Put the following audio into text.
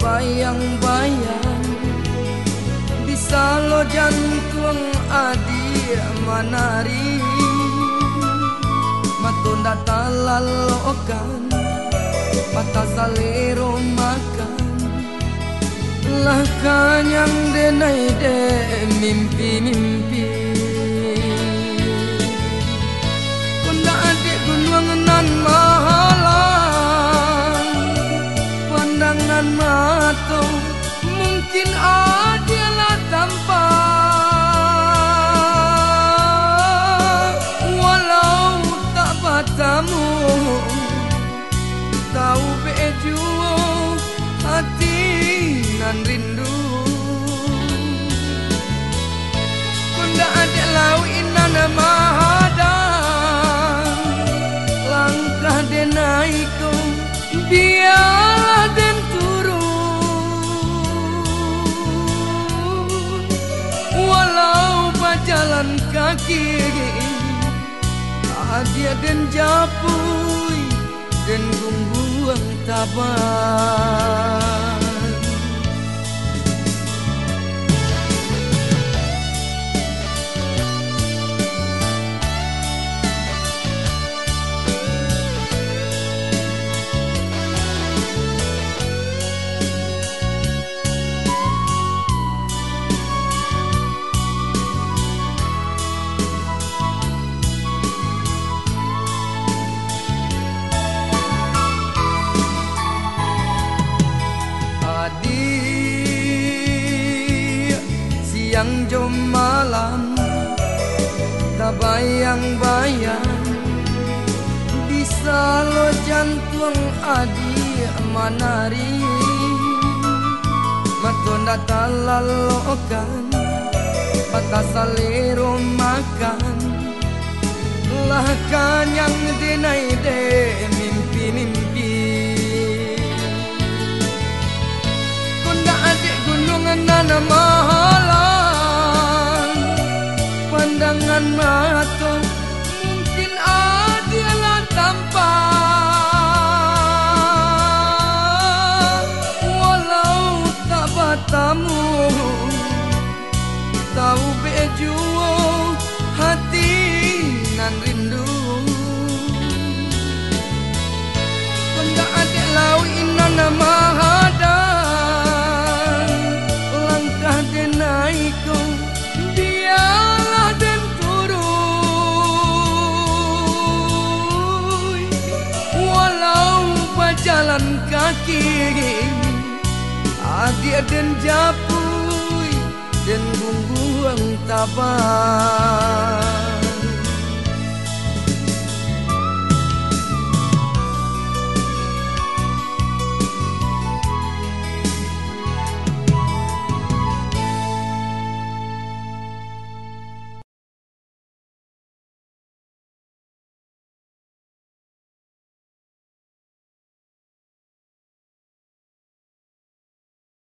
bayang-bayang Bisa lo jantung adi manari. Matunda talalokan Patah salero makan. Lah kanyang denai de nan rindu. Kunda adik lau inan mahadang. Langkah denaiku biar den turun. Walau berjalan kaki Adia den japui Den gungguang taban siang jom malam Tak bayang-bayang. Bisa lo jantung adi manari. Matonda talalokan Patah salero makan. Lah kanyang dinai de rato berjalan kaki Adik den japui Den gungguang tabang